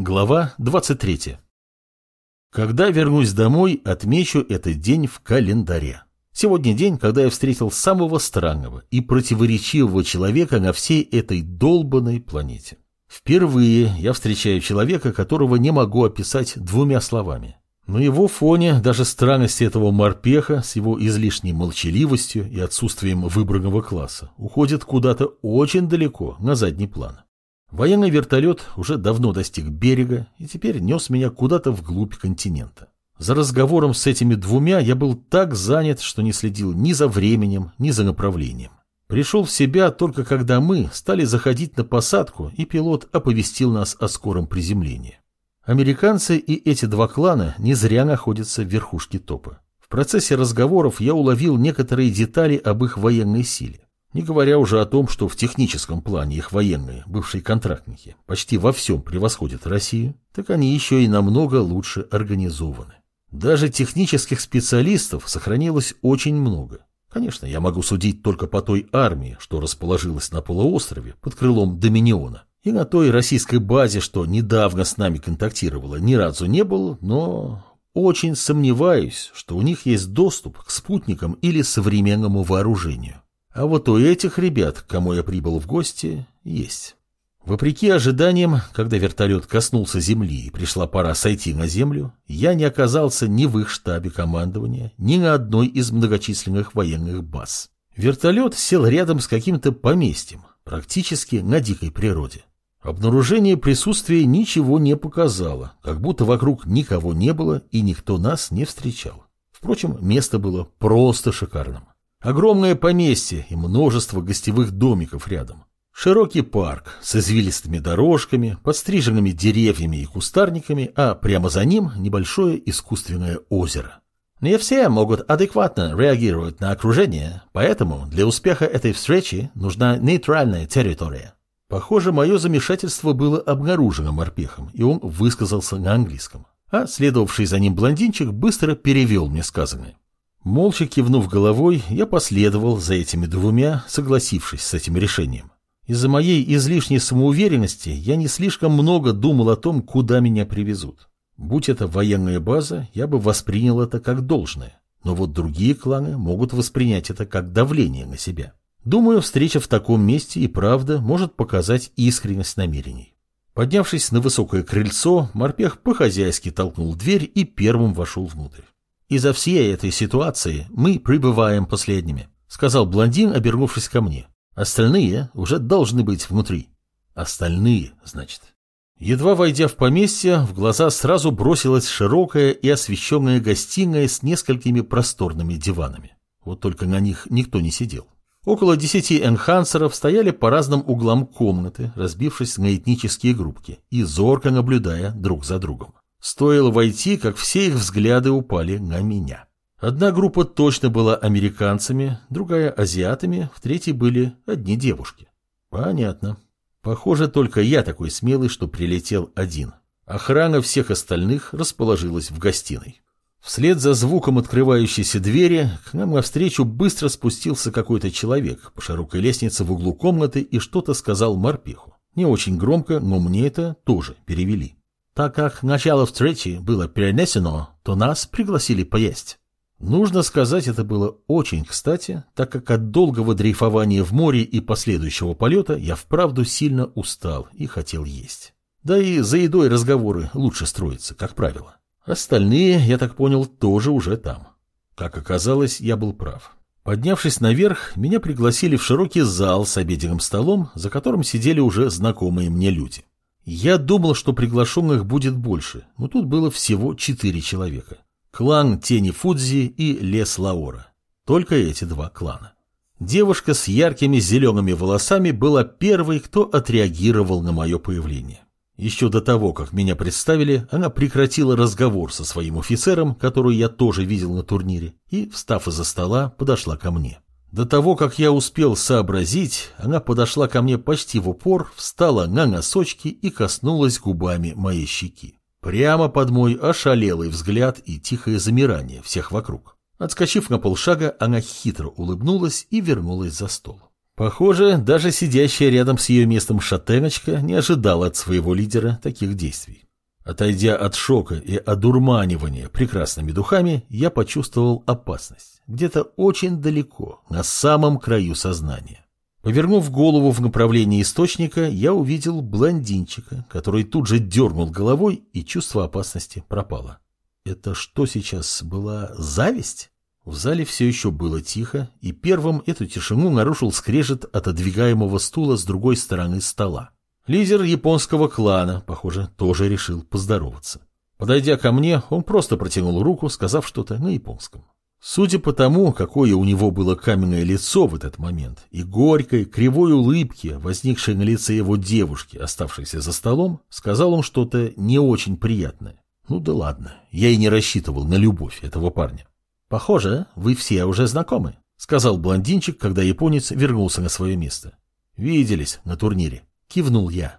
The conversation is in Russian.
Глава 23. Когда вернусь домой, отмечу этот день в календаре. Сегодня день, когда я встретил самого странного и противоречивого человека на всей этой долбанной планете. Впервые я встречаю человека, которого не могу описать двумя словами. На его фоне даже странности этого морпеха с его излишней молчаливостью и отсутствием выбранного класса уходят куда-то очень далеко на задний план. Военный вертолет уже давно достиг берега и теперь нес меня куда-то вглубь континента. За разговором с этими двумя я был так занят, что не следил ни за временем, ни за направлением. Пришел в себя только когда мы стали заходить на посадку, и пилот оповестил нас о скором приземлении. Американцы и эти два клана не зря находятся в верхушке топа. В процессе разговоров я уловил некоторые детали об их военной силе. Не говоря уже о том, что в техническом плане их военные, бывшие контрактники, почти во всем превосходят Россию, так они еще и намного лучше организованы. Даже технических специалистов сохранилось очень много. Конечно, я могу судить только по той армии, что расположилась на полуострове под крылом Доминиона. И на той российской базе, что недавно с нами контактировала, ни разу не был, но очень сомневаюсь, что у них есть доступ к спутникам или современному вооружению. А вот у этих ребят, к кому я прибыл в гости, есть. Вопреки ожиданиям, когда вертолет коснулся земли и пришла пора сойти на землю, я не оказался ни в их штабе командования, ни на одной из многочисленных военных баз. Вертолет сел рядом с каким-то поместьем, практически на дикой природе. Обнаружение присутствия ничего не показало, как будто вокруг никого не было и никто нас не встречал. Впрочем, место было просто шикарным. Огромное поместье и множество гостевых домиков рядом. Широкий парк с извилистыми дорожками, подстриженными деревьями и кустарниками, а прямо за ним небольшое искусственное озеро. Не все могут адекватно реагировать на окружение, поэтому для успеха этой встречи нужна нейтральная территория. Похоже, мое замешательство было обнаружено морпехом, и он высказался на английском. А следовавший за ним блондинчик быстро перевел мне сказанное. Молча кивнув головой, я последовал за этими двумя, согласившись с этим решением. Из-за моей излишней самоуверенности я не слишком много думал о том, куда меня привезут. Будь это военная база, я бы воспринял это как должное. Но вот другие кланы могут воспринять это как давление на себя. Думаю, встреча в таком месте и правда может показать искренность намерений. Поднявшись на высокое крыльцо, морпех по-хозяйски толкнул дверь и первым вошел внутрь. «Из-за всей этой ситуации мы прибываем последними», сказал блондин, обернувшись ко мне. «Остальные уже должны быть внутри». «Остальные, значит». Едва войдя в поместье, в глаза сразу бросилась широкая и освещенная гостиная с несколькими просторными диванами. Вот только на них никто не сидел. Около десяти энхансеров стояли по разным углам комнаты, разбившись на этнические группки и зорко наблюдая друг за другом. Стоило войти, как все их взгляды упали на меня. Одна группа точно была американцами, другая – азиатами, в третьей были одни девушки. Понятно. Похоже, только я такой смелый, что прилетел один. Охрана всех остальных расположилась в гостиной. Вслед за звуком открывающейся двери к нам навстречу быстро спустился какой-то человек по широкой лестнице в углу комнаты и что-то сказал морпеху. Не очень громко, но мне это тоже перевели. Так как начало встречи было перенесено, то нас пригласили поесть. Нужно сказать, это было очень кстати, так как от долгого дрейфования в море и последующего полета я вправду сильно устал и хотел есть. Да и за едой разговоры лучше строятся, как правило. Остальные, я так понял, тоже уже там. Как оказалось, я был прав. Поднявшись наверх, меня пригласили в широкий зал с обеденным столом, за которым сидели уже знакомые мне люди. Я думал, что приглашенных будет больше, но тут было всего четыре человека. Клан Тени Фудзи и Лес Лаора. Только эти два клана. Девушка с яркими зелеными волосами была первой, кто отреагировал на мое появление. Еще до того, как меня представили, она прекратила разговор со своим офицером, которую я тоже видел на турнире, и, встав из-за стола, подошла ко мне. До того, как я успел сообразить, она подошла ко мне почти в упор, встала на носочки и коснулась губами моей щеки. Прямо под мой ошалелый взгляд и тихое замирание всех вокруг. Отскочив на полшага, она хитро улыбнулась и вернулась за стол. Похоже, даже сидящая рядом с ее местом шатеночка не ожидала от своего лидера таких действий. Отойдя от шока и одурманивания прекрасными духами, я почувствовал опасность. Где-то очень далеко, на самом краю сознания. Повернув голову в направлении источника, я увидел блондинчика, который тут же дернул головой, и чувство опасности пропало. Это что сейчас была зависть? В зале все еще было тихо, и первым эту тишину нарушил скрежет отодвигаемого стула с другой стороны стола. Лидер японского клана, похоже, тоже решил поздороваться. Подойдя ко мне, он просто протянул руку, сказав что-то на японском. Судя по тому, какое у него было каменное лицо в этот момент, и горькой, кривой улыбке, возникшей на лице его девушки, оставшейся за столом, сказал он что-то не очень приятное. Ну да ладно, я и не рассчитывал на любовь этого парня. «Похоже, вы все уже знакомы», — сказал блондинчик, когда японец вернулся на свое место. «Виделись на турнире», — кивнул я.